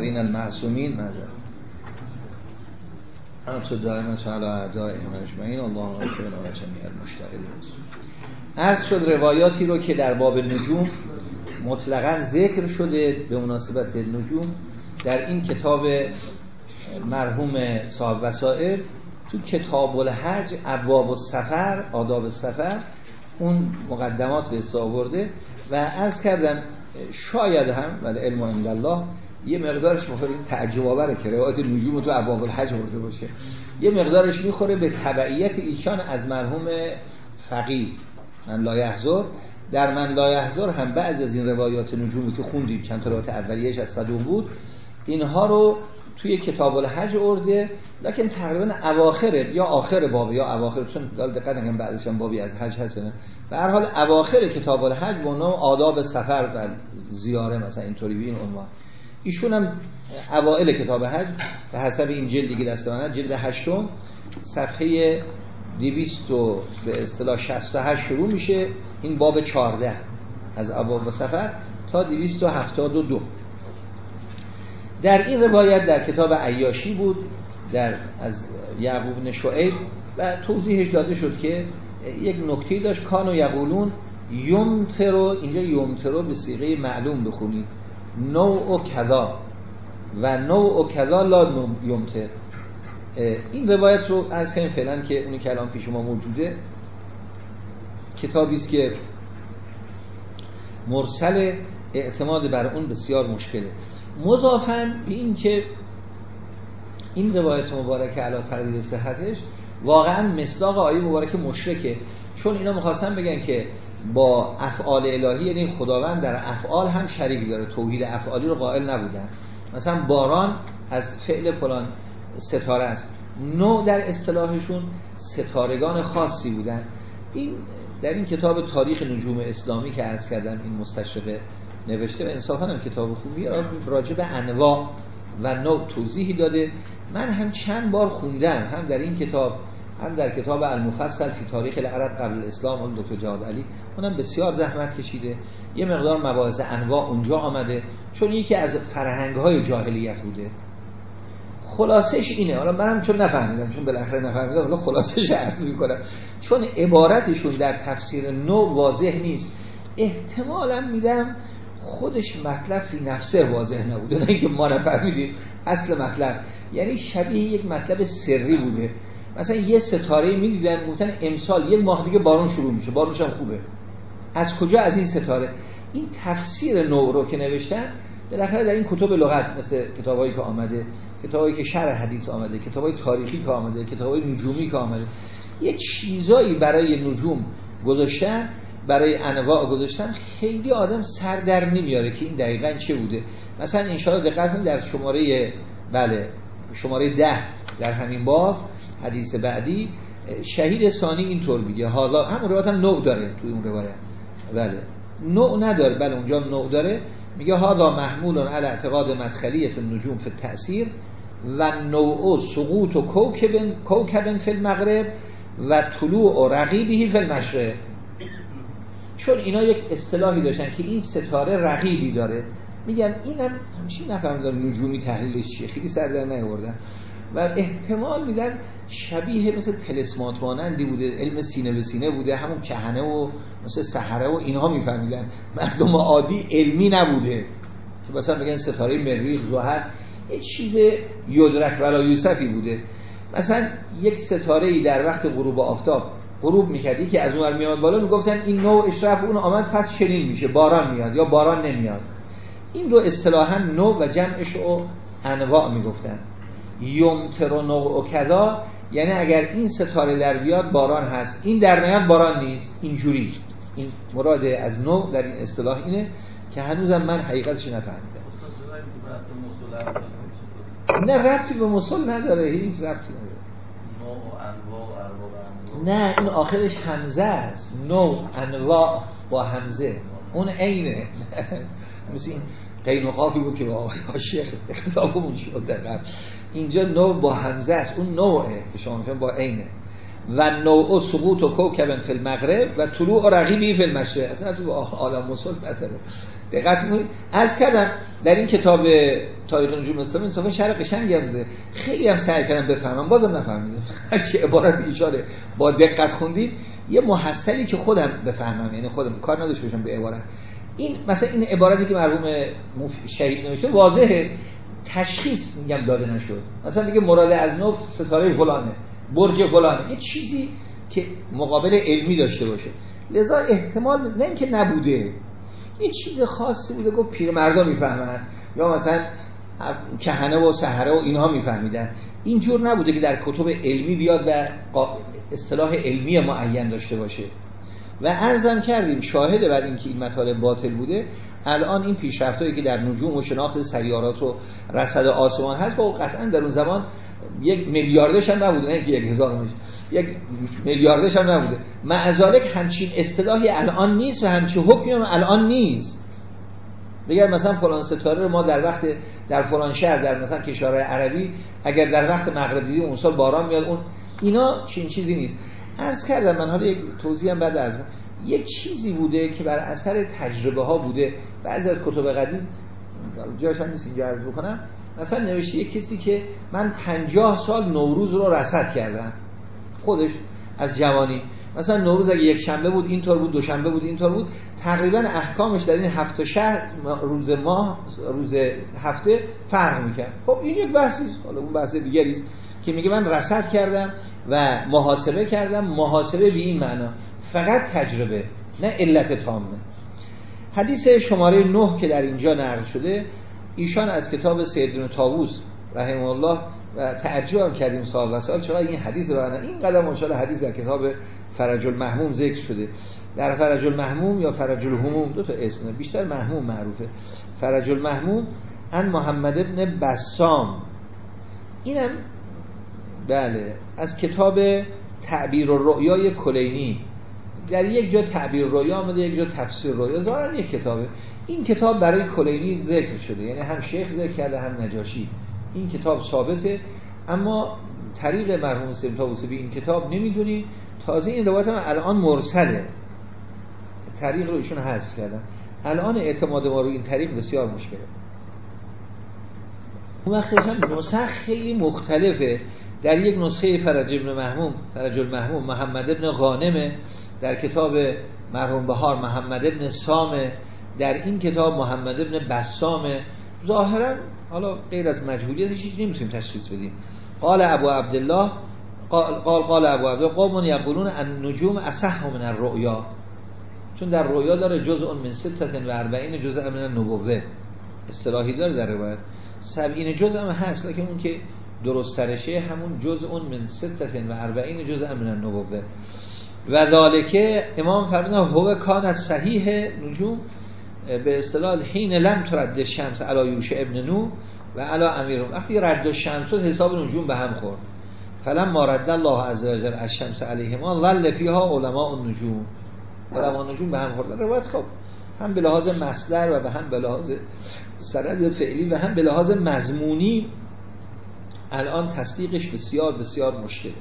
المحرین المعصومین مذر تو دائما تعالی اعدائهم اجمعین اللهم اغفر لنا جمیع المشتغلین عرض شد روایاتی رو که در باب نجوم مطلقا ذکر شده به مناسبت نجوم در این کتاب مرحوم صاحب وسائل تو کتاب الحج ابواب السفر آداب سفر اون مقدمات به آورده و از کردم شاید هم ولی علم الله یه مقدارش می‌خوره تعجب که روایت نجوم تو ابواب الحج باشه. یه مقدارش می‌خوره به تبعیت ایشان از مرحوم فقید من لایحضر در من لایحضر هم بعض از این روایات نجومی که خوندیم. چند تا روایت اولیه‌اش از صدوق بود. اینها رو توی کتاب الحج ارده لکن تقریبا اواخر یا آخر باب یا اواخر چون دقت نکنم بعدش هم بابی از حج هست به هر حال اواخر کتاب الحج به نام آداب سفر و زیاره مثلا اینطوری به این عنوان. ایشون هم اوائل کتاب حج به حسب این جلدی که دست من جلد هشتم صفحه 200 به اصطلاح 68 شروع میشه. این باب 14 از ابواب سفر تا 272 در این روایت در کتاب عیاشی بود در از یعقوب بن شعیب و توضیحش داده شد که یک نکته داشت کان و یقولون یمترو اینجا یمترو به سیغه معلوم بخونید نوع و کذا و نوع و کذا لا یمتر این روایت رو از هم فعلا که اونی که الان پیش ما موجوده. کتابی است که مرسل اعتماد بر اون بسیار مشکله. مضافن به این که این روایت مبارک علا تردید صحتش واقعا مصداق آیه مبارک مشرکه. چون اینا می‌خواستن بگن که با افعال الهی یعنی خداوند در افعال هم شریک داره. توحید افعالی رو قائل نبودن. مثلا باران از فعل فلان ستاره است. نوع در اصطلاحشون ستارگان خاصی بودن. این در این کتاب تاریخ نجوم اسلامی که عرض کردم این مستشرقه نوشته و انصافا هم کتاب خوبی راجع به انواع و نوع توضیحی داده. من هم چند بار خوندم هم در این کتاب هم در کتاب المفصل فی تاریخ العرب قبل الاسلام اون دکتر جواد علی اونم بسیار زحمت کشیده. یه مقدار مباحث انواع اونجا آمده چون یکی از فرهنگ های جاهلیت بوده. خلاصش اینه. حالا منم چون نفهمیدم چون بالاخره نفهمیدم حالا خلاصش عرض می‌کنم. چون عبارتشون در تفسیر نو واضح نیست. احتمالا میدم خودش مطلب فی نفسه واضح نبوده نه اینکه ما نفهمیدیم. اصل مطلب. یعنی شبیه یک مطلب سری بوده. مثلا یه ستاره می‌دیدن گفتن امسال یک ماه دیگه بارون شروع میشه بارونش هم خوبه. از کجا؟ از این ستاره. این تفسیر نو رو که نوشتن بالاخره در این کتب لغت مثل کتابایی که آمده کتابایی که شرح حدیث آمده کتابای تاریخی که آمده کتابای نجومی که آمده یه چیزایی برای نجوم گذاشتن برای انواع گذاشتن خیلی آدم سر در نمیاره که این دقیقا چه بوده. مثلا انشاءالله دقت کنید در شماره بله شماره ده. در همین باب حدیث بعدی شهید ثانی اینطور میگه. حالا هم روایت هم نوع داره توی اون روایت. بله. نوع نداره. بله اونجا نوع داره. میگه حالا محمول علی اعتقاد مدخلیت النجوم فی تأثیر و نوع سقوط و کوکبن کوکبن فی المغرب و طلوع و رقیبی فی المشرق. چون اینا یک اصطلاحی داشتن که این ستاره رقیبی داره. میگن اینم همچین نفهمیدن نجومی تحلیلش چیه. خیلی سر در نیاوردن و احتمال میدن شبیه مثل تلسمات مانندی بوده علم سینه به سینه بوده همون کهنه و مثل سحره و اینها میفهمیدن. مردم عادی علمی نبوده که مثلا بگن ستاره مریخ زحل یه چیز یدرک ولا یوسفی بوده. مثلا یک ستاره ای در وقت غروب آفتاب غروب می‌کردی که از اون میاد بالا می‌گفتن این نوع اشرف اون آمد پس چنین میشه باران میاد یا باران نمیاد این رو اصطلاحا نوع و جمعش رو انواع می‌گفتن. یمتر و نوع و کذا یعنی اگر این ستاره در بیاد باران هست. این در باران نیست. اینجوری. این مراد از نوع در این اصطلاح اینه که هنوزم من حقیقتش نفهمیدم. نه ربطی به مسل نداره. هیچ ربطی نداره. نه این آخرش همزه است. نوع انواع با همزه اون عینه. مثل این قین و بود که با آقای شیخ اختلافمون شد. در اینجا نوع با همزه است. اون نوعه که شما میفهم با عینه. و نوع سقوط و کوکب فی المغرب و طلوع رقیبی فی المشرق. اصلا تو عالم مسل مثلا دقت می‌کنید؟ عرض کردم در این کتاب تاریخ نجوم اسلامی این صفحه شرح قشنگی هم خیلی هم سعی کردم بفهمم. بازم نفهمیدم. چه عبارت ایشاره. با دقت خوندید. یه محصلی که خودم بفهمم یعنی خودم کار نداشته باشم به عبارت. این مثلا این عبارتی که مرحوم شهید نوشته واضحه. تشخیص میگم داده نشد. مثلا میگه مراد از نو ستاره فلانه برج فلانه. یه چیزی که مقابل علمی داشته باشه. لذا احتمال نه اینکه نبوده. یه چیز خاصی بوده گفت پیرمردا می‌فهمن. یا مثلا کهنه و سحره و اینها میفهمیدن. اینجور نبوده که در کتب علمی بیاد و اصطلاح علمی معین داشته باشه. و ارزم کردیم شاهده بر اینکه این مطالب باطل بوده الان این پیشرفتایی که در نجوم و شناخت سیارات و رصد آسمان هست با قطعا در اون زمان یک میلیاردش هم نبوده نه که یک هزار یک میلیاردش هم نبوده. معذالک همچین اصطلاحی الان نیست و همچین حکمی هم الان نیست. بگر مثلا فلان ستاره رو ما در وقت در فلان شهر در مثلا کشورهای عربی اگر در وقت مغرب اون سال باران میاد اون اینا چین چیزی نیست. عرض کردم من حالا یک توضیح هم بعد از یک چیزی بوده که بر اثر تجربه ها بوده. بعضی از کتب قدیم جاش نیست اینجا عرض بکنم مثلا نوشته یک کسی که من پنجاه سال نوروز رو رصد کردم. خودش از جوانی. مثلا نوروز اگه یک شنبه بود اینطور بود دوشنبه بود اینطور بود. تقریبا احکامش در این هفته شهر روز ماه روز هفته فرق می‌کرد. خب این یک بحثی حالا اون بحث دیگری است. که میگه من رصد کردم و محاسبه کردم محاسبه به این معنا. فقط تجربه نه علت تامه. حدیث شماره 9 که در اینجا نقل شده ایشان از کتاب سیدون تاووس رحمه الله و تعجب کردیم سال و سال چرا این حدیث رو این قدم ماشاءالله حدیث در کتاب فرج المحموم ذکر شده. در فرج المحموم یا فرج الهموم دو تا اسم بیشتر محموم معروفه. فرج المحموم ان محمد ابن بسام. اینم بله. از کتاب تعبیر الرؤیای کلینی. در یک جا تعبیر رویا آمده یک جا تفسیر رویا ظاهرا یک کتابه. این کتاب برای کلینی ذکر شده. یعنی هم شیخ ذکر کرده هم نجاشی. این کتاب ثابته. اما طریق مرحوم سیمتاوسی به این کتاب نمی‌دونی. تازه این روایت هم الان مرسله. طریق رو ایشون حذف کردن. الان اعتماد ما رو این طریق بسیار مشکله اون وقت نسخ خیلی مختلفه. در یک نسخه فرج ابن محموم فرج المحموم محمد ابن غانمه در کتاب مرحوم بهار محمد ابن سامه در این کتاب محمد ابن بسامه ظاهرا حالا غیر از مجهولیتش هیچ نمی‌تونیم تشخیص بدیم. قال ابو عبدالله قال قال ابو عبدالله قوم یقولون ان نجوم اصح من الرؤیا. چون در رؤیا داره جزء من ستت و اربعین جزء من النبوه اصطلاحی داره در روایت. سبعین جزء هم هست لیکن اون که درست ترشه همون جزء من ستت و اربعین جزء من النبوه و ذالکه امام فرمودن هو کان از صحیح نجوم به اصطلاح حین لم ترد شمس علی یوش ابن نو و علی امیرون. وقتی رد شمس حساب نجوم به هم خورد. فلم ما رد الله عز وجل از شمس علیهما ظل فیها علماء النجوم. علماء نجوم به هم خوردن روایت خب هم به لحاظ مصدر و به هم به لحاظ سرد فعلی و هم به لحاظ مضمونی الان تصدیقش بسیار بسیار مشکله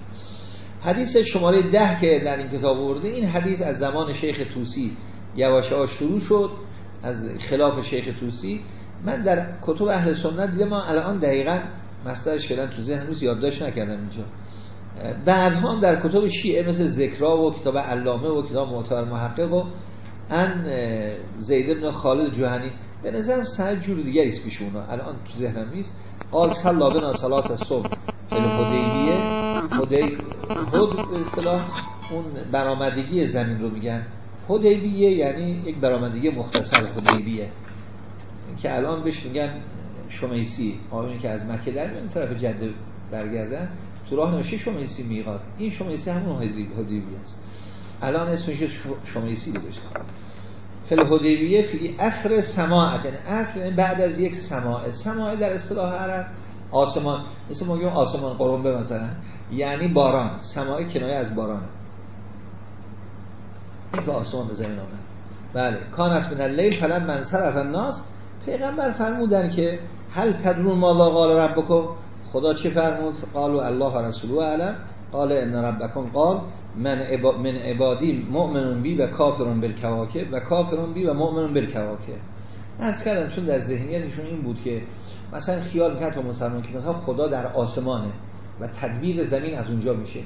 حدیث شماره ده که در این کتاب ورده این حدیث از زمان شیخ توسی یواش شروع شد از خلاف شیخ توسی من در کتب اهل سنت دیدم ما الان دقیقا مصدرش فعلا تو ذهن روز یادداشت نکردم اینجا. بعد هم در کتب شیعه مثل ذکرا و کتاب علامه و کتاب معتبر محقق و ان زید بن خالد جوهنی به نظرم سند جور دیگری است پیش اونا. الان تو ذهنم نیست. قال صلا بنا صلات الصبح الحدیبیه حدی خود به اصطلاح اون برآمدگی زمین رو میگن. حدیبیه یعنی یک برآمدگی مختصر حدیبیه. که الان بهش میگن شمیسی. آقایونی که از مکه در میان طرف جده برگردن. تو راه نوشته شمیسی میقات این شمیسی همون حدیبیه است. الان اسمش شمیسی گذاشته فل حدیبیه فی اخر سماعت یعنی اصل بعد از یک سماع سماع در اصطلاح عرب آسمان مثل ما میگیم آسمان قرنبه مثلا. یعنی باران سماع کنایه از باران. این که آسمان به زمین آمد. بله. کانت من اللیل فلم من صرف الناس. پیغمبر فرمودن که هل تدرون ما لا قال ربکم؟ خدا چه فرمود؟ قالوا الله رسوله علم قال ان ربکم قال من, من عبادی مؤمنون بی و کافرون بالکواکب و کافرون بی و مؤمنون بالکواکب. از کردم چون در ذهنیتشون این بود که مثلا خیال کرد تو مسلمان که مثلا خدا در آسمانه و تدبیر زمین از اونجا میشه.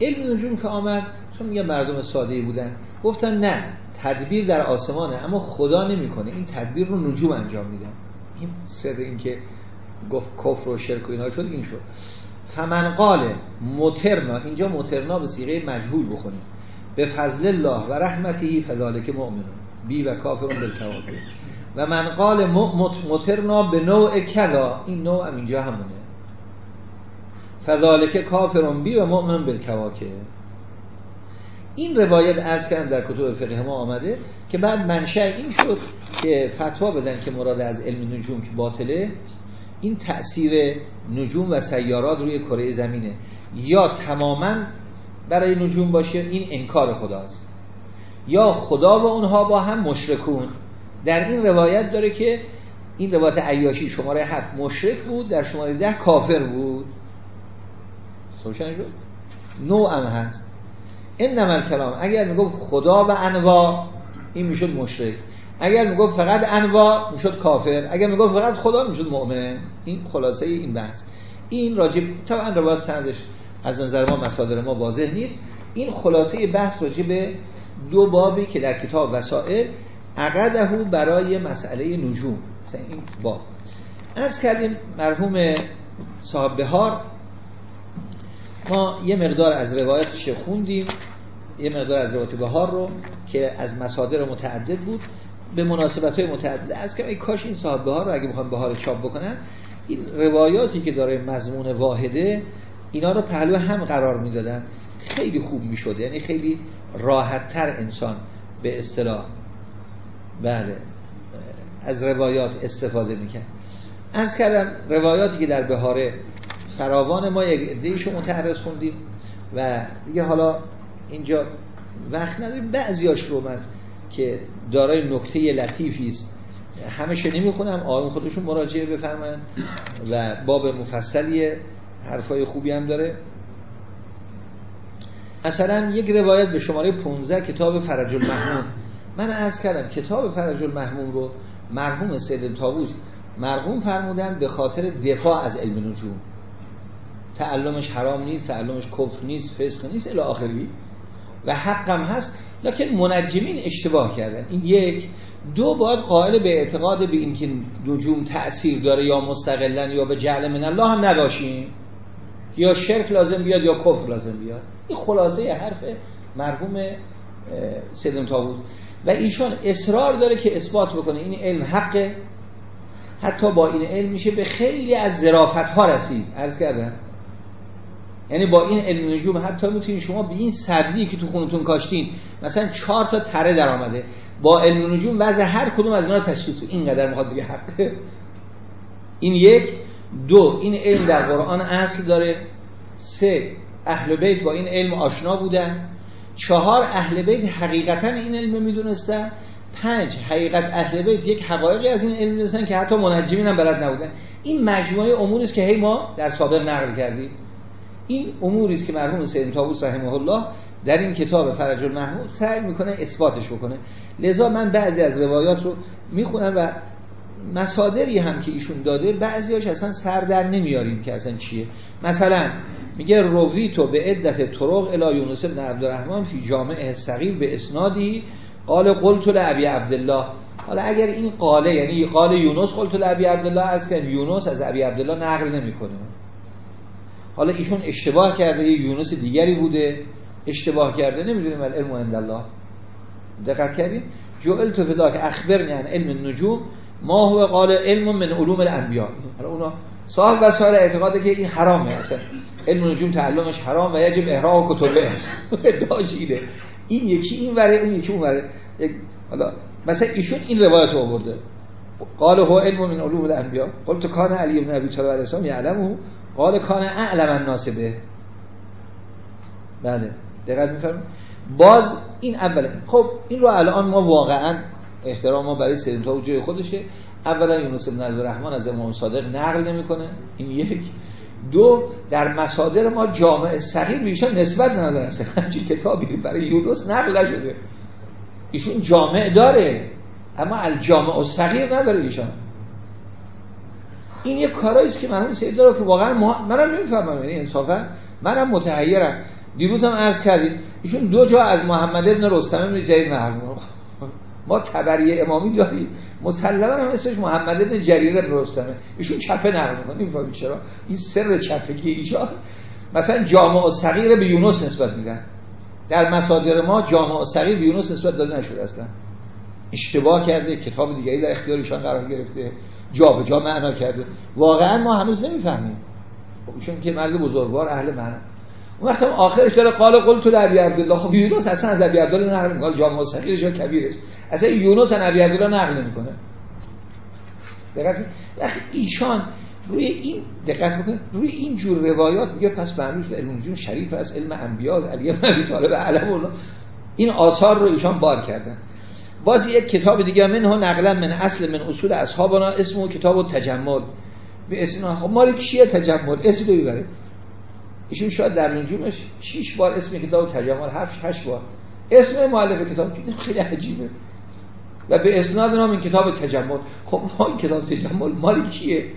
علم نجوم که آمد چون میگه مردم ساده بودن گفتن نه تدبیر در آسمانه اما خدا نمی‌کنه. این تدبیر رو نجوم انجام میدن این سر این که گفت کفر و شرک و اینا شد این شد. فمن قال مترنا اینجا مترنا به سیغه مجهول بخونیم. به فضل الله و رحمتی فذالک مؤمنون. بی و کافرون بالکواکب و من قال مترنا به نوع کذا. این نوع هم اینجا همونه. فذالک کافرون بی و مؤمن بالکواکب این روایت از کردن در کتب فقه ما آمده که بعد منشأ این شد که فتوا بدن که مراد از علم نجوم که باطله. این تأثیر نجوم و سیارات روی کره زمینه. یا تماما برای نجوم باشه این انکار خداست. یا خدا و اونها با هم مشرکون. در این روایت داره که این روایت عیاشی شماره هفت مشرک بود در شماره ده کافر بود. روشن شد؟ نوع هم هست. این نمال کلام اگر می‌گفت خدا و انواع این می‌شد مشرک. اگر می‌گفت فقط انواع می‌شد کافر اگر می‌گفت فقط خدا می‌شد مؤمن. این خلاصه این بحث. این راجب طبعا روایت سندش از نظر ما مصادر ما واضح نیست. این خلاصه بحث راجب دو بابی که در کتاب وسائل عقده برای مسئله نجوم. مثلا این باب. ارز کردیم مرحوم صاحب بهار ما یه مقدار از روایتش خوندیم یه مقدار از روایت بهار رو که از مصادر متعدد بود. به مناسبت های متعدد از که کاش این صاحب بهار رو اگه بخوان بهار چاپ بکنن این روایاتی که داره مضمون واحده اینا رو پهلو هم قرار می‌دادن. خیلی خوب می‌شد. یعنی خیلی راحت تر انسان به اصطلاح بله از روایات استفاده می‌کرد. ارز کردم روایاتی که در بهاره فراوان ما یک دیشو متعرض خوندیم و دیگه حالا اینجا وقت نداریم. بعضیاش رو من که دارای نکته لطیفی است. همشه نمی‌خونم آقایون خودشون مراجعه بفرمن و باب مفصلی حرفای خوبی هم داره. مثلا یک روایت به شماره 15 کتاب فرج المحموم من عرض کردم کتاب فرج المحموم رو مرحوم سید تاووس مرحوم فرمودن به خاطر دفاع از علم نجوم. تعلمش حرام نیست تعلمش کفر نیست فسق نیست الی آخری. و حقم هست لکن منجمین اشتباه کردن. این یک. دو باید قائل به اعتقاد به اینکه نجوم تأثیر داره یا مستقلا یا به جعل من الله هم نداشیم یا شرک لازم بیاد یا کفر لازم بیاد. این خلاصه حرف مرحوم سیدم تاووز و ایشان اصرار داره که اثبات بکنه. این علم حقه. حتی با این علم میشه به خیلی از ظرافت ها رسید. عرض کردن یعنی با این علم نجوم حتی می‌تونید شما به این سبزی که تو خونتون کاشتین مثلا چهار تا تره در آمده. با علم نجوم وضع هر کدوم از اینا تشخیص این اینقدر می‌خواد دیگه حق. این یک. دو. این علم در قرآن اصل داره. سه. اهل بیت با این علم آشنا بودن. چهار. اهل بیت حقیقتا این علم می‌دونستن. پنج. حقیقت اهل بیت یک حقایقی از این علم می‌دونستن که حتی منجمین هم بلد نبودن. این مجموعه اموری است که هی ما در سابق نقل کردیم. این اموری است که مرحوم سید طاووس رحمه الله در این کتاب فرج المحمود سعی می‌کنه اثباتش بکنه. لذا من بعضی از روایات رو می‌خونم و مصادری هم که ایشون داده بعضیاش اصلا سر در نمیاریم که اصلا چیه. مثلا میگه روی تو به عدت طرق الی یونس بن عبدالرحمن فی جامع صغیر به اسنادی. قال قلت لعبی عبدالله. حالا اگر این قاله یعنی قال یونس قلت لعبی عبدالله از که یونس از ابی عبدالله نقل نمی‌کنه. حالا ایشون اشتباه کرده یه یونس دیگری بوده. اشتباه کرده نمی‌دونیم ولی علم عند الله دقت کردیم جوئل تو فدا که اخبرنی عن علم النجوم ما هو قال علم من علوم الانبیاء. حالا اونا صاحب وسائل اعتقاده که این حرامه. اصلا علم نجوم تعلمش حرام و یجب احرام کتبه. داشیده این یکی این وره این یکی اون وره. حالا مثلا ایشون این روایت رو آورده. قال هو علم من علوم الانبیاء. قلت کان علی بن ابی طالب علیه السلام یعلمه. قال کان اعلم الناس به بله دقت میفرمایید. باز این اوله. خب این رو الان ما واقعا احترام ما برای سید تا جای خودشه. اولا یونس بن عبدالرحمن از امام صادق نقل نمی‌کنه. این یک. دو در مصادر ما جامع صغیر ایشان نسبت نداره. اصلا کتابی برای یونس نقل نشده. ایشون جامع داره اما الجامع و صغیر نداره ایشان. این یه کارایی که مرحوم سید داره که واقعا ما منم نمی‌فهمم. یعنی انصافا منم متحیرم. دیروز هم عرض کردیم. ایشون دو جا از محمد ابن رستم ابن جریر نقل ما تبری امامی داریم. مسلما هم اسمش محمد ابن جریر ابن رستمه. ایشون چپه نقل می‌کنه نمی‌فهمید چرا. این سر چپگی ایشان مثلا جامع و صغیر به یونس نسبت میدن. در مصادر ما جامع و صغیر به یونس نسبت داده نشده اصلا. اشتباه کرده. کتاب دیگری در اختیار ایشان قرار گرفته. جا به جا معنا کرده. واقعا ما هنوز نمی‌فهمیم. ایشون که مرد بزرگوار اهل معنا اون وقت آخرش داره قال قل تو ابی عبدالله. خب یونس اصلا از ابی عبدالله نقل می‌کنه. صغیر جا کبیرش. اصلا یونس از ابی عبدالله نقل نمی‌کنه. دقت وقتی ایشان روی این دقت بکنید. روی این جور روایات میگه پس معنوش علم جون شریف از علم انبیا از علی بن ابی طالب علم الله. این آثار رو ایشان بار کردن. باز یک کتاب دیگه منه نقلا من اصل من اصول اصحابنا اسمو کتاب تجمل. به اسم خب مال کیه تجمل؟ اسم رو ببره ایشون شاید در نجومش 6 بار اسم کتاب تجمل 7 8 بار. اسم مؤلف کتاب خیلی عجیبه. و به اسناد نام این کتاب تجمل. خب ما این کتاب تجمل مال کیه؟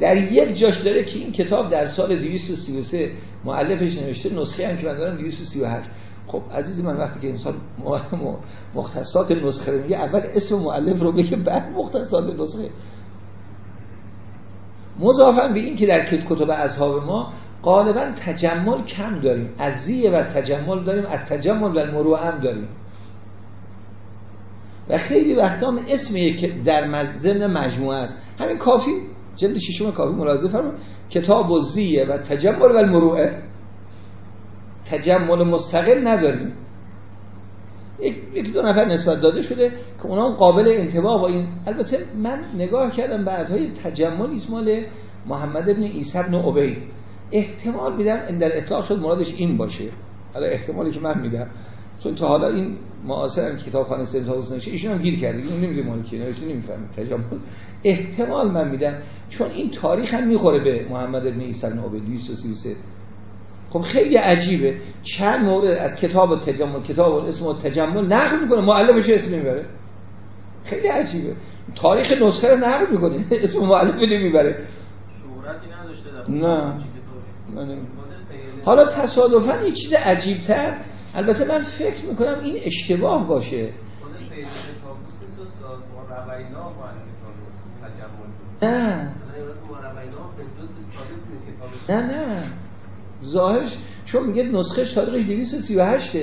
در یک جاش داره که این کتاب در سال 233 مؤلفش نوشته نسخه هم که من دارم 238 خب عزیز من وقتی که انسان مختصات نسخه میگه اول اسم مؤلف رو بگه بعد مختصات نسخه. مضافا به این که در کتب اصحاب ما غالبا تجمل کم داریم. از زیه و تجمل داریم از تجمل و المروع هم داریم. و خیلی وقتا هم اسم یک در ضمن مجموعه است. همین کافی؟ جلد ششم کافی ملاحظه فرمایید. کتاب و زیه و تجمل و المروعه تجمل مستقل نداریم. یک دو نفر نسبت داده شده که اونا قابل انتباه با این البته من نگاه کردم بعدهای تجمل اسمال محمد ابن عیسی ابن عبید. احتمال میدم این در اطلاق شد مرادش این باشه. حالا احتمالی که من میدم. چون تا حالا این معاصر هم کتابخانه سید طاووس نشه ایشون هم گیر کرده. اون نمیگه کیه نوشته نمی‌فهمه. تجمل. احتمال من میدم چون این تاریخ هم می‌خوره به محمد ابن عیسی بن عبید 233 خب خیلی عجیبه. چند مورد از کتاب تجمل کتاب اسم تجمل نقل می‌کنه. مؤلفش اسم نمی‌بره خیلی عجیبه. تاریخ نسخه رو نقل می‌کنه. اسم مؤلف نمی‌بره شهرتی نداشته نه. حالا تصادفا یک چیز عجیبتر. البته من فکر می‌کنم این اشتباه باشه. نه. نه نه. ظاهرش چون میگه نسخه تاریخش 238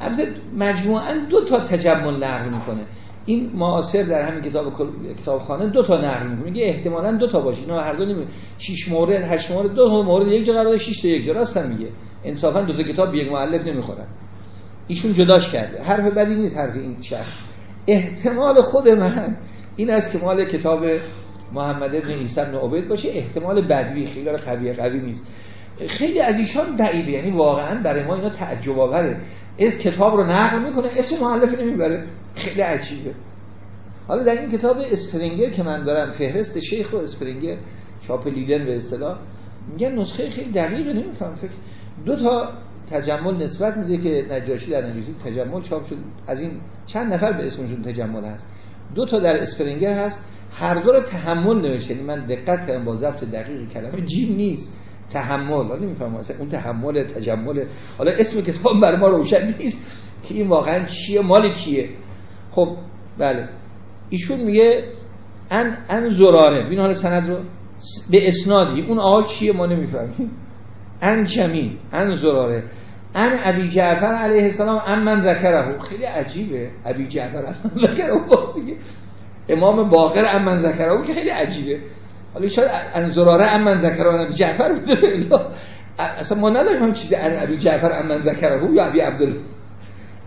البته مجموعا دو تا تجمل نقل می‌کنه. این معاصر در همین کتاب کتابخانه دو تا نقل می‌کنه. میگه احتمالاً دو تا باشه. اینا هر دو نمی 6 مورد 8 مورد دو تا مورد یک جا قرار 6 تا یک جا. راستن میگه. انصافا دو تا کتاب یک مؤلف نمی‌خورن. ایشون جداش کرده. حرف بدی نیست حرف این شخص. احتمال خود من این است که مال کتاب محمد بن عیسی بن باشه. احتمال بدوی خیلی قوی قوی نیست. خیلی از ایشان بعیده یعنی واقعا برای ما اینا تعجب آوره کتاب رو نقل می‌کنه اسم مؤلف نمی‌بره. خیلی عجیبه. حالا در این کتاب اسپرینگر که من دارم فهرست شیخ و اسپرینگر چاپ لیدن به اصطلاح میگن نسخه خیلی دقیقه نمیفهم. فکر دو تا تجمل نسبت میده که نجاشی در نجاشی تجمل چاپ شد از این چند نفر به اسمشون تجمل هست. دو تا در اسپرینگر هست. هر دو رو تحمل نوشته. یعنی من دقت کردم با ضبط دقیق کلمه. جیم نیست. تحمل حالا نمی‌فهمم مثلا اون تحمل تجمل حالا اسم کتاب بر ما روشن نیست که این واقعا چیه مال کیه. خب بله. ایشون میگه ان ان زراره. بین حال سند رو. به اسنادی. اون آقا کیه ما نمی‌فهمیم. ان جمی ان زراره. ان ابی جعفر علیه السلام ان من ذکره. خیلی عجیبه. ابی جعفر ان من ذکره. امام باقر ان من ذکره. که خیلی عجیبه. حالا شاید ان زراره ان من ذکره ابی جعفر بوده. اصلا ما نداریم هم چیزی ان ابی جعفر ان من ذکره یا ابی عبدالله.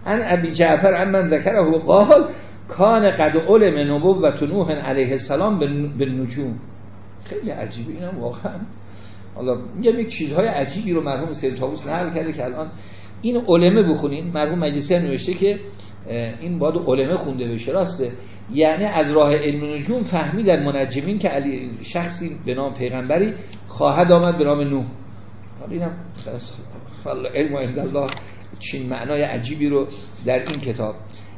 ان ابی جعفر ان من ذکره. قال کان قد علم نبوت نوح علیه السلام به نجوم خیلی عجیبه اینم واقعا. حالا میگم یک چیزهای عجیبی رو مرحوم سید طاووس نقل کرده که الان این علمه بخونین. مرحوم مجلسی نوشته که این باید علمه خونده بشه. راسته. یعنی از راه علم نجوم فهمیدن منجمین که علی شخصی به نام پیغمبری خواهد آمد به نام نوح. حالا اینم علم عند الله چین معنای عجیبی رو در این کتاب.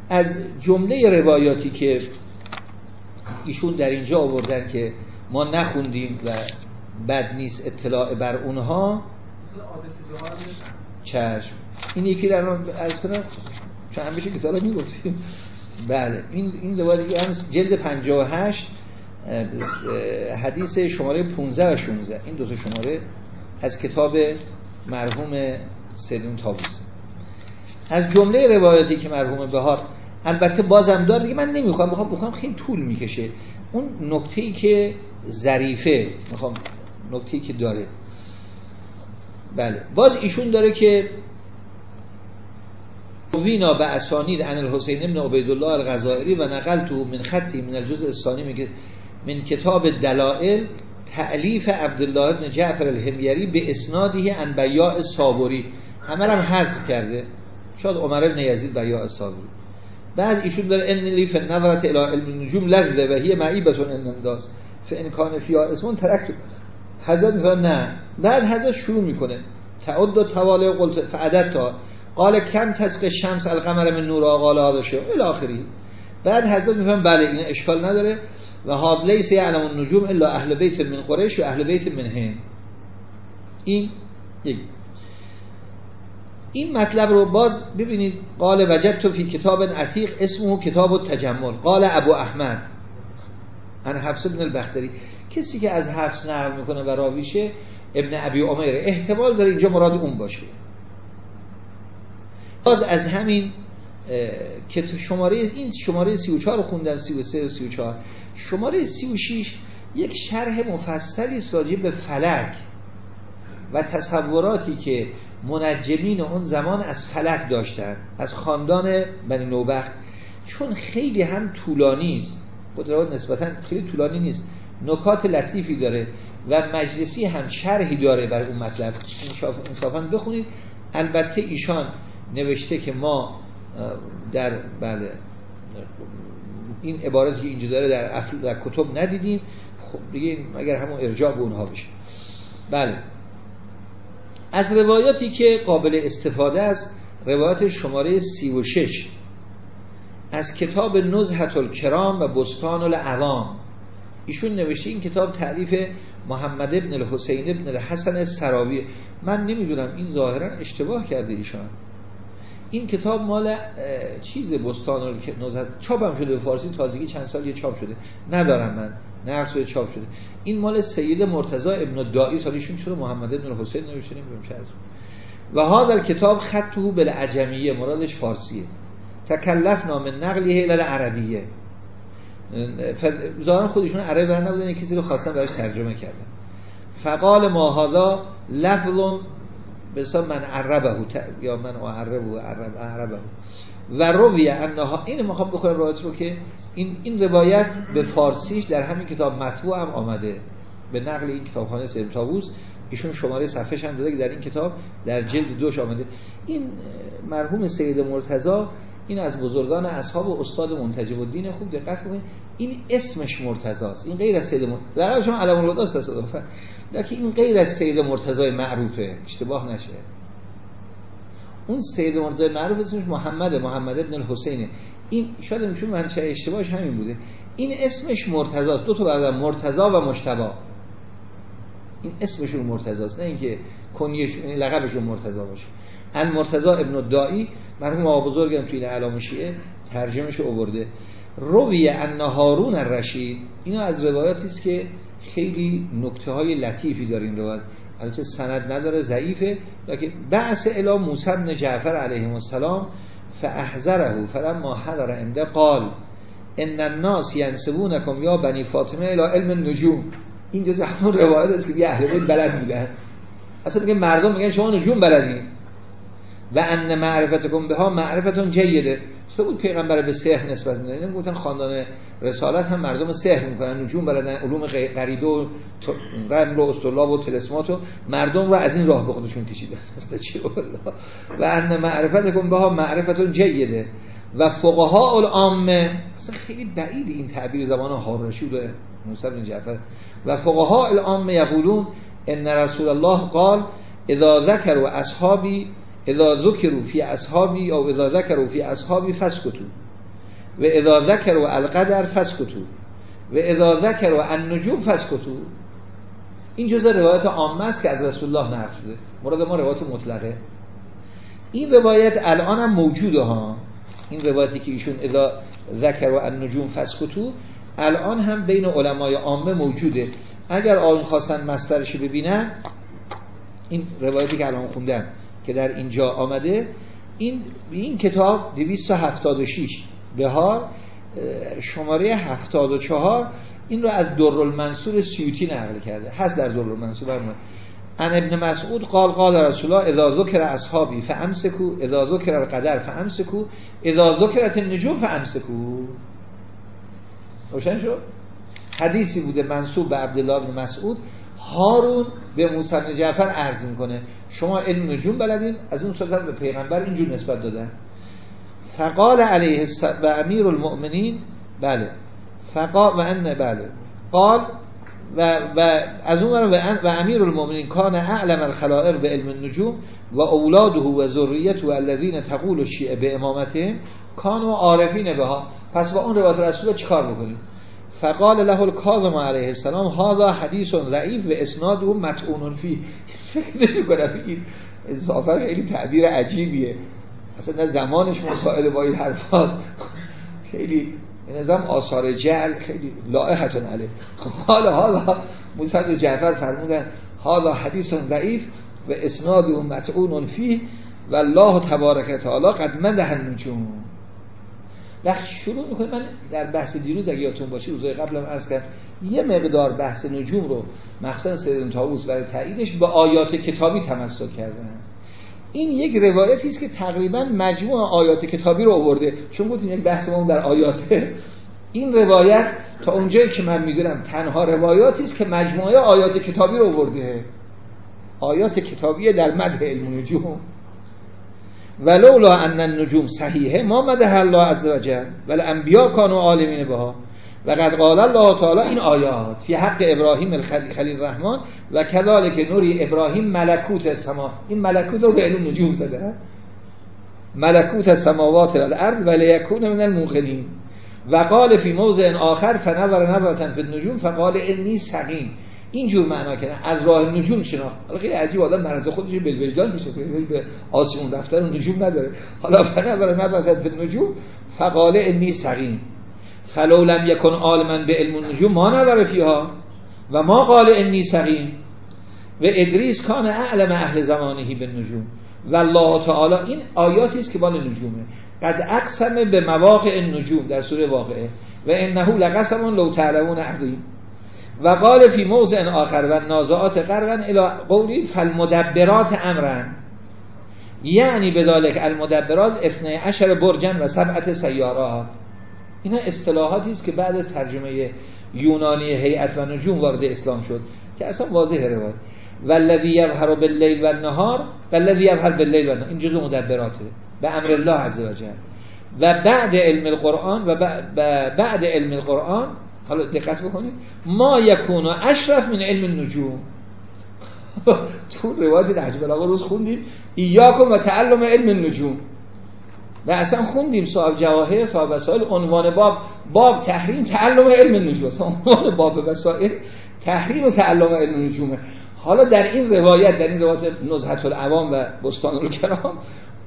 از جمله روایاتی که ایشون در اینجا آوردن که ما نخوندیم و بد نیست اطلاع بر اونها. چشم. این یکی در از کنم چون همیشه کتاب می‌گفتیم؟ بله. این این دوباره دیگه هم جلد 58 حدیث شماره 15 و 16 این دو تا شماره از کتاب مرحوم سلیون تابوس از جمله روایاتی که مرحوم بهار البته بازم داره دیگه من نمی‌خوام بخوام بخوام خیلی طول می‌کشه. اون نکته ای که ظریفه می‌خوام نکته ای که داره. بله. باز ایشون داره که وینا به اسانید عن الحسین ابن عبیدالله الغزائری و نقل تو من خطی من الجزء الثانی من کتاب دلائل تعلیف عبدالله ابن جعفر الهمیری به اسنادی ان بیاء صابری همه هم حذف کرده. شاید عمر ابن یزید بیاء صابری بعد ایشون داره ان لی فی النظرت الی علم النجوم لذه و هی معیبتون انداز فان کان فیها اسمون ترکت حضرت میگه نه. بعد حضرت شروع می‌کنه تعد و قلت فعدد تا قال کم تسق شمس القمر من نور قال هذا شو الاخری. بعد حضرت میگن بله این اشکال نداره و هاد لیس یعلم النجوم الا اهل بیت من قریش و اهل بیت من هند. این یک. این مطلب رو باز ببینید. قال وجد تو فی کتاب عتیق اسمه کتاب التجمل. قال ابو احمد. ان حفص ابن البختری. کسی که از حفص نقل می‌کنه و راویشه ابن ابی عمر. احتمال داره اینجا مراد اون باشه. باز از همین که شماره این شماره 34 رو خوندم 33 و 34 شماره 36 یک شرح مفصلی است به فلک و تصوراتی که منجمین اون زمان از فلک داشتن از خاندان بنی نوبخت. چون خیلی هم طولانی است. قدرات نسبتا خیلی طولانی نیست. نکات لطیفی داره و مجلسی هم شرحی داره برای اون مطلب. انصافا بخونید. البته ایشان نوشته که ما در بله این عبارتی که اینجا داره در, در کتب ندیدیم. خب دیگه اگر همون ارجاع به اونها بشه. بله. از روایاتی که قابل استفاده است روایات شماره 36 از کتاب نزهت الکرام و بستان العوام ایشون نوشته این کتاب تعریف محمد ابن الحسین ابن الحسن سراوی من نمی‌دونم این ظاهرا اشتباه کرده ایشان. این کتاب مال چیز بستان نزهت چاپ هم شده به فارسی تازگی چند سال یه چاپ شده. ندارم من نقص چاپ شده. این مال سید مرتضی ابن دائی سالیشون شده محمد ابن الحسین نوشته نمی‌دونم چه از و هذا کتاب خطه بالعجمیه مرادش فارسیه. تکلف نام نقلیه الى عربیه. ظاهرا خودشون عربی برن نبودن کسی رو خواستن براش ترجمه کردن. فقال ما هذا لفظ به من عربه یا من اعربه عرب عربه. و روی انها این می‌خوام بخورم روایت رو که این این روایت به فارسیش در همین کتاب مطبوع هم آمده. به نقل این کتابخانه سیم ایشون شماره صفحه هم داده که در این کتاب در جلد دوش آمده. این مرحوم سید مرتضی این از بزرگان اصحاب و استاد منتجب الدین خوب دقت کنید این اسمش مرتضاست. این غیر از سید مرتضی شما علم الهدا تصادفا لکه این غیر از سید مرتضی معروفه. اشتباه نشه. اون سید مرتضی معروف اسمش محمد محمد ابن الحسینه این شاید میشون منشأ اشتباهش همین بوده. این اسمش مرتضاست. دو تا برادر مرتضی و مجتبی این اسمشون مرتضاست. نه اینکه کنیش این لقبشون مرتضی باشه. ان مرتضی ابن الدائی مرحوم آقا بزرگم توی علامه شیعه ترجمهش آورده. روی ان هارون الرشید. اینا از روایاتی است که خیلی نکته های لطیفی داره این روایت. البته سند نداره ضعیفه. لکه بعث الی موسی بن جعفر علیه السلام فاحذره فلما حضر عنده قال ان الناس ینسبونکم یا بنی فاطمه الى علم النجوم. این جز همون روایت است که اهل بیت بلد میدن اصلا میگه مردم میگن شما نجوم بلدین. و ان معرفتکم به ها معرفتون جیده. بود پیغمبر به سحر نسبت میدن گفتن خاندان رسالت هم مردم سحر می‌کنن. نجوم بلدن علوم غریبه و رمل و استرلاب و تلسمات و مردم رو از این راه به خودشون کشیدن. و ان معرفتکم به ها معرفتون جیده. و فقها العامه. اصلا خیلی بعید این تعبیر زبان هارشود موسی بن جعفر. و فقها العامه یقولون ان رسول الله قال اذا ذکر و اصحابی اذا ذکروا فی اصحابی او اذا ذکروا فی اصحابی فسکتو و اذا ذکروا القدر فسکتو و اذا ذکروا النجوم فسکتو این جزء روایت عامه است که از رسول الله نقل شده. مراد ما روایت مطلقه. این روایت الان هم موجوده ها. این روایتی که ایشون اذا ذکر و النجوم فسکتو الان هم بین علمای عامه موجوده. اگر آن خواستن مسترش ببینن این روایتی که الان خوندن. که در اینجا آمده این این کتاب 276 بهار شماره 74 این رو از منصور سیوتی نقل کرده. هست در منصور برمون. ان ابن مسعود قال قال رسول الله اذا ذکر اصحابی فامسکو اذا ذکر القدر فامسکو اذا ذکرت النجوم فامسکو روشن شد؟ حدیثی بوده منصوب به عبدالله بن مسعود. هارون به موسی بن جعفر عرض می‌کنه. شما علم نجوم بلدین؟ از اون صورت به پیغمبر اینجور نسبت دادن. فقال علیه و امیر المؤمنین بله. فقال و ان بله. قال و, و از اون و, امیر المؤمنین کان اعلم الخلائق به علم النجوم و اولاده و ذریته الذین تقول الشیعه به امامتهم کانوا عارفین بها. پس با اون روایت رسول چیکار بکنیم؟ فقال له الکاظم علیه السلام هذا حدیث ضعیف و اسناده متعون فی. فکر نمی کنم این اضافه خیلی تعبیر عجیبیه. اصلا نه زمانش مسائل با این حرفات خیلی این نظام آثار جل خیلی لائحتون علیه. حالا حالا موسی جعفر فرمودن حالا حدیث ضعیف و اسناده متعون فی و الله تبارک تعالی قد مده النجوم. وقت شروع می‌کنه من در بحث دیروز اگه یادتون باشه روزای قبلم عرض کرد یه مقدار بحث نجوم رو مخصوصا سیدن تاووس برای تاییدش به آیات کتابی تمسک کردن. این یک روایتی است که تقریبا مجموع آیات کتابی رو آورده. چون گفتیم یک بحث ما در آیاته این روایت تا اونجایی که من می‌دونم تنها روایاتی است که مجموعه آیات کتابی رو آورده. آیات کتابی در مدح علم نجوم. ولولا ان النجوم صحیحه ما مده الله عز وجل ولی انبیا کانوا عالمین بها. و قد قال الله تعالی این آیات فی حق ابراهیم خلیل الرحمن و کذالک نوری ابراهیم ملکوت السما این ملکوت رو به علم نجوم زده. ملکوت السماوات و الارض و لیکون من الموقنین. و قال فی موضع آخر فنظر نظرة فی النجوم فقال انی سقیم. اینجور معنا کردن. از راه نجوم شناخت. حالا خیلی عجیب آدم مرض خودش به وجدان میشه به آسمون رفتن نجوم نداره. حالا فنظر نظرة فی النجوم فقال انی سقیم فلو لم یکن عالما به علم النجوم ما نظر فیها. و ما قال انی سقیم و ادریس کان اعلم اهل زمانهی به نجوم. و الله تعالی این آیاتی است که بال نجومه. قد اقسم به مواقع النجوم در سوره واقعه. و انه لقسم لو تعلمون عظیم. و قال فی موضع آخر و نازعات قربن الى قولی فالمدبرات امرن. یعنی بذالک المدبرات اثنی عشر برجن و سبعت سیارات. اینا اصطلاحاتی است که بعد از ترجمه یونانی هیئت و نجوم وارد اسلام شد که اصلا واضحه روایت. والذی یظهر باللیل و النهار والذی یظهر باللیل و النهار. این جزء مدبراته. به امر الله عز وجل و بعد علم القرآن و بعد علم القرآن حالا دقت بکنید. ما یکون اشرف من علم النجوم. تو روایت عجب آقا روز خوندیم ایاکم و تعلم علم النجوم. و اصلا خوندیم صاحب جواهر صاحب وسائل عنوان باب. باب تحریم تعلم علم النجوم. عنوان باب وسائل تحریم و تعلم علم النجوم حالا در این روایت در این روایت نزهت العوام و بستان الکرام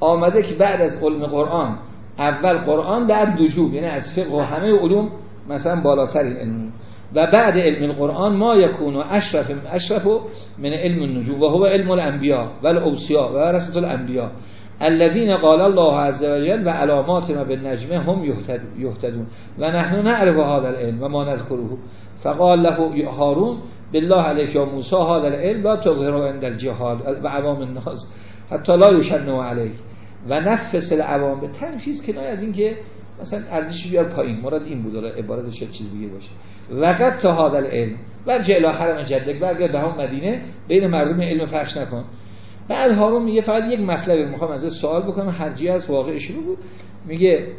آمده که بعد از علم قرآن اول قرآن در وجوب یعنی از فقه و همه علوم مثلا بالاتر این علم. و بعد علم القرآن ما یکون اشرف اشرف من علم النجوم و هو علم الانبیاء و الاوصیاء و رسط الانبیاء الذين قال الله عز وجل و علامات ما بالنجم هم یهتدون. و نحن نعرف هذا العلم و ما نذكره فقال له هارون بالله عليك یا موسی هذا العلم لا تظهره عند الجهال و عوام الناس حتی لا يشنوا عليك و نفس العوام. به تنفیز کنایه از اینکه مثلا ارزشی بیار پایین. مراد این بود. حالا عبارت شد چیز دیگه باشه. وقت تا هذا العلم. برجع الى حرم جدک برگرد به هم مدینه. بین مردم علم فرش نکن. بعد هارون میگه فقط یک مطلب می‌خوام از سوال بکنم. هرجی از واقع شروع بود. میگه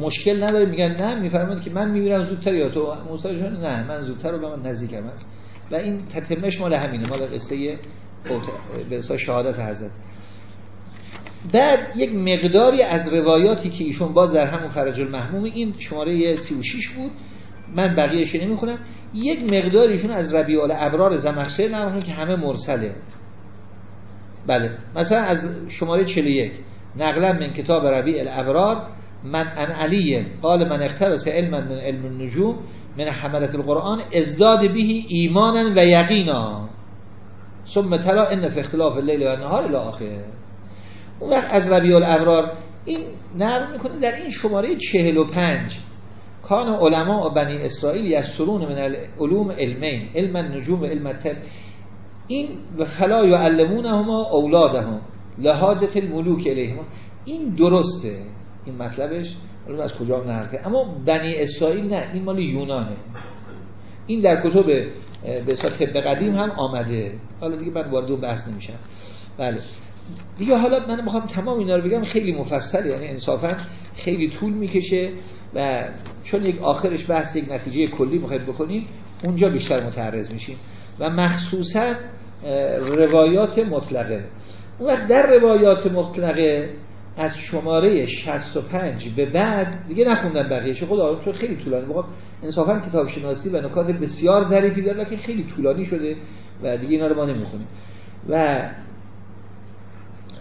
مشکل نداره. میگن نه. میفرماد که من میمیرم زودتر. یا تو موسی نه. من زودتر رو به من نزدیکم است و این تتمش مال همینه. مال قصه به شهادت حضرت. بعد یک مقداری از روایاتی که ایشون باز در همون فرج المحموم این شماره 36 بود من بقیهش نمی‌خونم. یک مقداریشون از ربیع الابرار زمخشری نمی‌خونم که همه مرسله. بله. مثلا از شماره 41 نقلا من کتاب ربیع الابرار من ان علی قال من اخترس علما من علم النجوم من حملت القرآن ازداد بهی ایمانا و یقینا. ثم تلا ان فی اختلاف اللیل و النهار الی آخر. اون وقت از ربیع الابرار این نقل می‌کنه در این شماره 45 کان علما بنی اسرائیل یسرون من العلوم علمین علم النجوم و علم التب این و فلا یعلمونهما اولادهم لحاجت الملوک الیهما این درسته این مطلبش حالا از کجا نقل اما بنی اسرائیل نه این مال یونانه. این در کتب به طب قدیم هم آمده. حالا دیگه من وارد اون بحث نمیشم. بله. دیگه حالا من می‌خوام تمام اینا رو بگم خیلی مفصل یعنی انصافا خیلی طول می‌کشه و چون یک آخرش بحث یک نتیجه کلی می‌خواید بکنیم اونجا بیشتر متعرض میشیم. و مخصوصا روایات مطلقه. اون وقت در روایات مطلقه از شماره 65 به بعد دیگه نخوندم بقیه خود آقا چون خیلی طولانی. بخوام انصافا کتاب شناسی و نکات بسیار ظریفی داره لکن خیلی طولانی شده و دیگه اینا رو ما نمی‌خونیم. و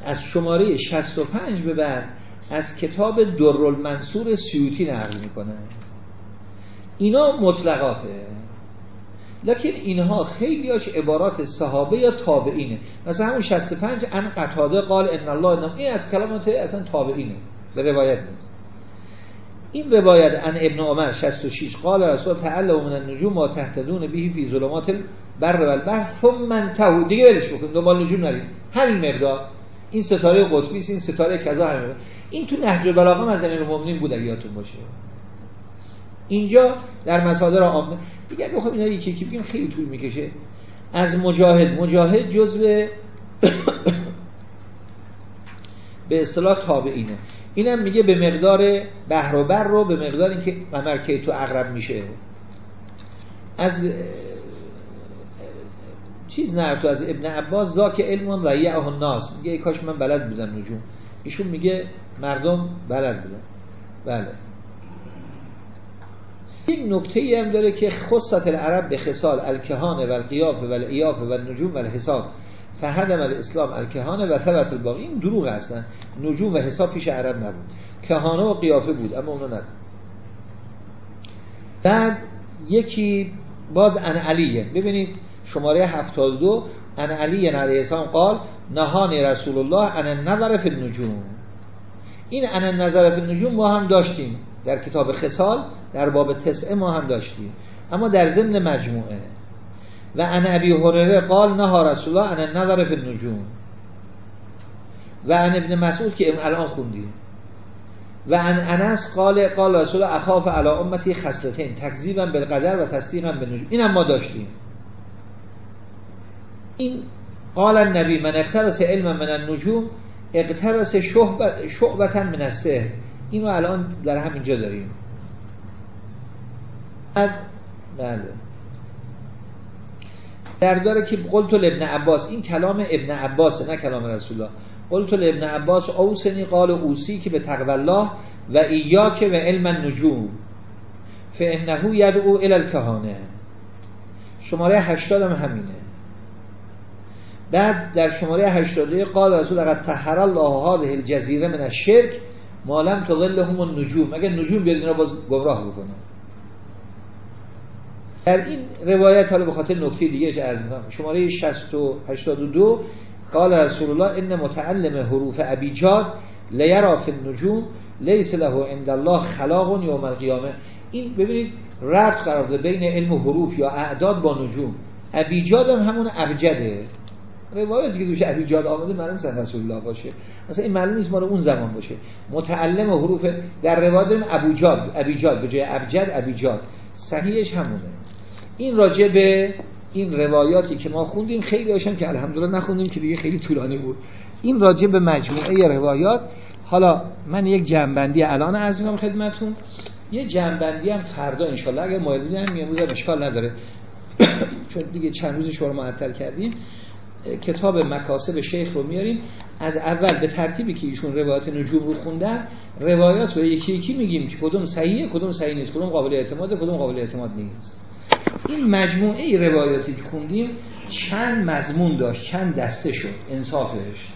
از شماره 65 به بعد از کتاب منصور سیوتی نقل می‌کنه. اینا مطلقاته. لکن اینها خیلیاش عبارات صحابه یا تابعینه. مثلا همون 65 ان قطاده قال ان الله نم. این از کلامات اصلا تابعینه. به روایت نیست. این روایت ان ابن عمر 66 قال رسول تعالی من النجوم ما تهتدون به فی ظلمات البر و البحر ثم انتهوا. دیگه ولش بکن دنبال نجوم نرید همین مقدار. این ستاره قطبی این ستاره کذا همین این تو نهج البلاغه از المؤمنین بود یادتون باشه. اینجا در مصادر عامه دیگه بخوام اینا یکی یکی بگیم خیلی طول می‌کشه. از مجاهد. مجاهد جزء به اصطلاح تابعینه. اینم میگه به مقدار بر رو به مقدار اینکه عمر تو اقرب میشه. از چیز تو از ابن عباس ذاک علم و یعه الناس. میگه کاش من بلد بودم نجوم. ایشون میگه مردم بلد بودن. بله. یک نکته ای هم داره که خصت العرب به خصال الکهان و القیاف و الایاف و النجوم و الحساب فهدم الاسلام الکهان و ثبت الباقی. این دروغ هستن. نجوم و حساب پیش عرب نبود. کهانه و قیافه بود اما اونو نبود. بعد یکی باز ان علیه. ببینید شماره 72 ان علی علیه السلام قال نهان رسول الله ان النظر فی النجوم. این ان النظر فی النجوم ما هم داشتیم. در کتاب خصال در باب تسعه ما هم داشتیم. اما در ضمن مجموعه. و ان ابی هریره قال نها رسول الله ان النظر فی النجوم. و ان ابن مسعود که الان خوندیم. و ان انس قال قال رسول اخاف علی امتی خصلتین تکذیبا بالقدر و تصدیقا بالنجوم. اینم ما داشتیم. این قال النبی من اخترس علم من النجوم اقترس شعبتا من السحر. اینو الان در همینجا داریم. بله. در داره که قلت ابن عباس. این کلام ابن عباس نه کلام رسول الله قلت ابن عباس اوسنی قال اوسی که به تقوی الله و ایاک و علم النجوم. فانه یدعو الى الکهانه. شماره 80 هم همینه. بعد در شماره 80 قال رسول الله تحر الله هذه الجزیره من الشرك ما لم تظلهم النجوم. اگر نجوم بیاد اینا باز گمراه بکنه؟ در این روایت حالا به خاطر نکته دیگه عرض می‌کنم. شماره 60 و 82 قال رسول الله ان متعلم حروف ابیجاد لیرا فی النجوم لیس له عند الله خلاق یوم القیامه. این ببینید ربط قرار بین علم حروف یا اعداد با نجوم. ابیجاد هم همون ابجده. روایتی که دوش ابیجاد آمده معلوم نیست رسول الله باشه. مثلا این معلوم نیست مال اون زمان باشه. متعلم حروف در روایت داریم ابوجاد ابیجاد به جای ابجد ابیجاد صحیحش همونه. این راجع به این روایاتی که ما خوندیم خیلی هاشم که الحمدلله نخوندیم که دیگه خیلی طولانی بود. این راجع به مجموعه روایات. حالا من یک جنبندی الان از می‌کنم خدمتون یه جنبندی هم فردا انشالله اگر مایل بودن امروز اشکال نداره. چون دیگه چند روز شما معطل کردیم. کتاب مکاسب شیخ رو میاریم. از اول به ترتیبی که ایشون روایات نجوم رو خوندن روایات رو یکی یکی میگیم که کدوم صحیحه کدوم صحیح نیست کدوم قابل اعتماده کدوم قابل اعتماد نیست. این مجموعه روایاتی که خوندیم چند مضمون داشت چند دسته شد انصافش.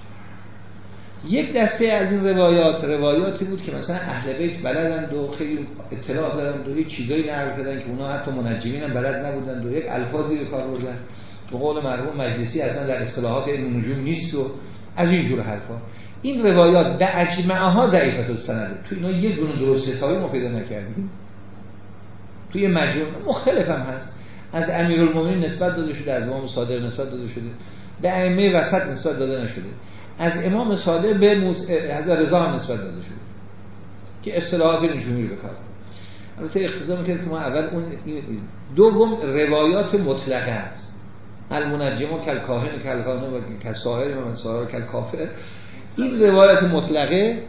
یک دسته از این روایات روایاتی بود که مثلا اهل بیت بلدند و خیلی اطلاع دارند و یک چیزایی نقل کردن که اونا حتی منجمین هم بلد نبودند و یک الفاظی به کار بردن. به قول مرحوم مجلسی اصلا در اصطلاحات علم نجوم نیست و از این جور حرفا. این روایات به اجمعه ها ضعیفت السنده. تو اینا یه دونه درست حسابی ما پیدا نکردیم. توی مجموع مختلف هم هست. از امیرالمومنین نسبت داده شده از امام صادق نسبت داده شده. به ائمه وسط نسبت داده نشده. از امام صادق به موس... حضرت رضا هم نسبت داده شده. که اصطلاحات نجومی رو بکار. البته اختصار می‌کنه که ما اول اون دوم روایات مطلقه است. المنجم و کل کاهن و کل کاهن و کل ساهر و ساهر و کل کافر. این روایت مطلقه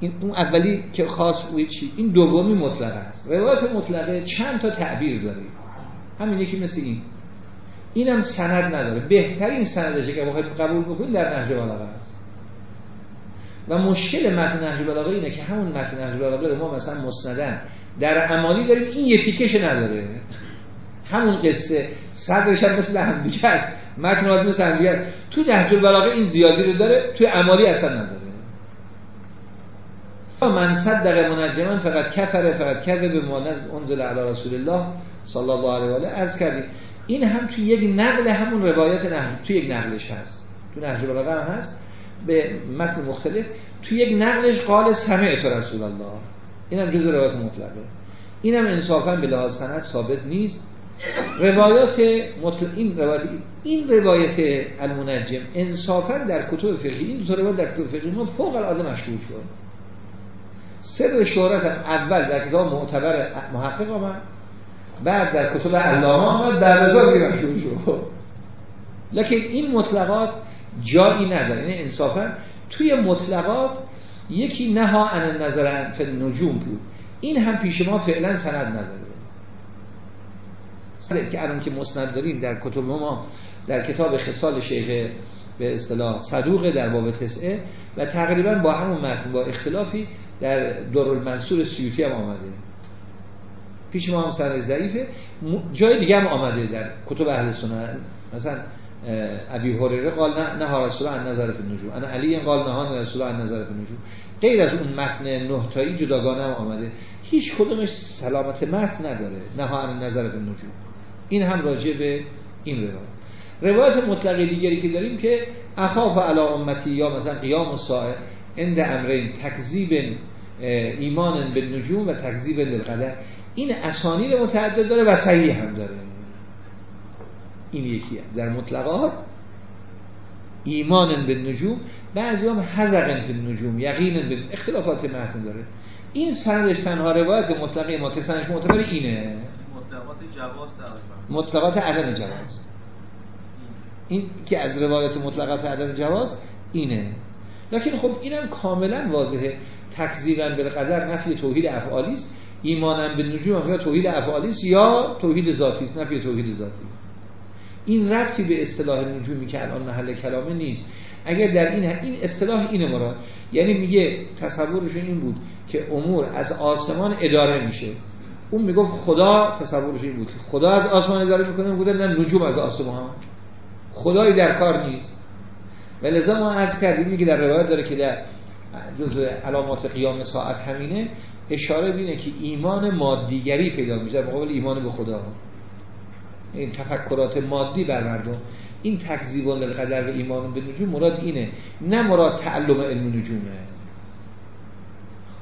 این اون اولی که خاص بوی چی؟ این دومی مطلقه است. روایت مطلقه چند تا تعبیر داره. همین یکی مثل این. اینم سند نداره. بهترین سندشه که باید قبول بکنید در نهج بلاغه است. و مشکل متن نهج بلاغه اینه که همون متن نهج بلاغه ما مثلا مسندن. در عمالی داریم این یه تیکش نداره. همون قصه. صدرش هم مثل همدیگه است. متن مثل همدیگه تو نهج بلاغه این زیادی رو داره توی عمالی اصلا نداره. من صدق منجمان فقط کفره فقط کرده به مانز انزل علی رسول الله صلی الله علیه و آله عرض کردیم. این هم توی یک نقل همون روایت نه توی یک نقلش هست. تو نهج البلاغه هم هست. به متن مختلف. توی یک نقلش قال سمعت رسول الله. اینم جز روایت مطلقه. اینم انصافا به لحاظ سند ثابت نیست. روایات مطلق این روایت این روایت المنجم انصافا در کتب فقهی این دو روایت در کتب فقهی ما فوق العاده مشهور شد. سر شهرت اول در کتاب معتبر محقق آمد بعد در کتب علامه آمد در رضا مشهور شد. لکن این مطلقات جایی نداره. یعنی انصافا توی مطلقات یکی نها ان نظر فی نجوم بود. این هم پیش ما فعلا سند نداره. که الان که مسند داریم در کتب ما در کتاب خصال شیخ به اصطلاح صدوق در باب تسعه و تقریبا با همون متن با اختلافی در المنصور سیوطی هم آمده. پیش ما هم سند ضعیفه. جای دیگه هم آمده در کتب اهل سنت. مثلا ابی هریره قال نه نه رسول عن نظر فی النجوم. انا علی قال نه رسول عن نظر فی النجوم. غیر از اون متن نه تایی جداگانه هم آمده. هیچ کدومش سلامت متن نداره. نه نظر فی النجوم. این هم راجع به این روایت. روایت مطلق دیگری که داریم که اخاف علی امتی یا مثلا قیام الساعه عند امرین تکذیب ایمان به نجوم و تکذیب للقدر. این اسانید متعدد داره و صحیح هم داره. این یکی هم. در مطلقات ایمان به نجوم بعضی هم حزقن به نجوم یقینا به اختلافات متن داره. این سندش تنها روایت مطلقه ما که سندش معتبر اینه. مطلقات عدم جواز. این که از روایت مطلقات عدم جواز اینه. لکن خب اینم کاملا واضحه. تکذیبا بالقدر نفی توحید افعالی است. ایمانم به نجوم یا توحید افعالی است یا توحید ذاتی است نفی توحید ذاتی. این ربطی به اصطلاح نجومی که الان محل کلامه نیست. اگر در این این اصطلاح اینه مراد. یعنی میگه تصورشون این بود که امور از آسمان اداره میشه. اون میگه خدا تصورش این بود. خدا از آسمان اداره می‌کنه بوده نه نجوم از آسمان. خدایی در کار نیست. و لذا ما عرض کردیم میگه در روایت داره که در جز علامات قیام ساعت همینه اشاره بینه که ایمان مادیگری پیدا میشه مقابل ایمان به خدا. این تفکرات مادی بر مردم. این تکذیبان للقدر و ایمان به نجوم مراد اینه. نه مراد تعلم علم نجومه.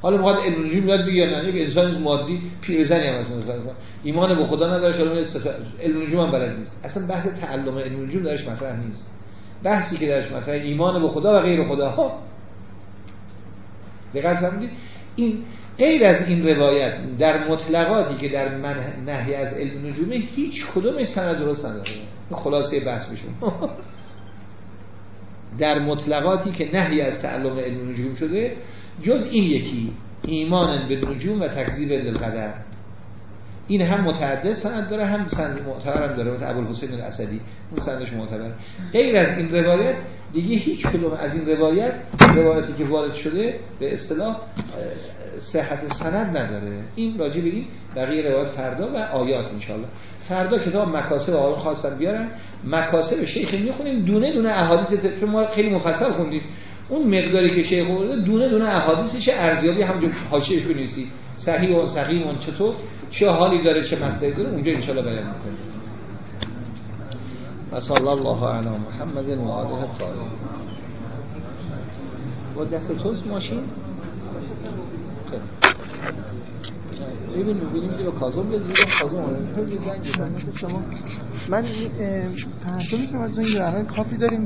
حالا مراد علم نجوم یاد بگیر نه یک انسان مادی پیرزنی هم مثلا ایمان به خدا نداره علم نجوم هم بلد نیست. اصلا بحث تعلم علم درش مطرح نیست. بحثی که درش مطرح ایمان به خدا و غیر خدا. ها دقیق فهمیدید این غیر از این روایت در مطلقاتی که در من نهی از علم نجومه هیچ کدوم سند درست نداره. خلاصه بحث بشون در مطلقاتی که نهی از تعلم علم نجوم شده جز این یکی ایمان به نجوم و تکذیب للقدر. این هم متعدد سند داره هم سند معتبر هم داره. ابوالحسین الاسدی اون سندش معتبر غیر از این روایت دیگه هیچ کدوم از این روایت روایتی که وارد شده به اصطلاح صحت سند نداره. این راجع به این بقیه روایت فردا و آیات انشالله فردا کتاب مکاسب آقایون خواستن بیارن. مکاسب شیخ می‌خونیم. دونه دونه احادیث ما خیلی مفصل خوندیم. اون مقداری که شیخ آورده دونه دونه احادیثش ارزیابی همونجا حاشیه‌اش بنویسید صحیح و سقیم و چطور چه حالی داره چه مسئله داره اونجا انشالله بیان می‌کنیم. و صلی الله علی محمد و آله الطاهرین با دست توست ماشین؟ ببین می‌بینیم که با کازم بدید کازم من فردا می‌تونم از این کاپی داریم.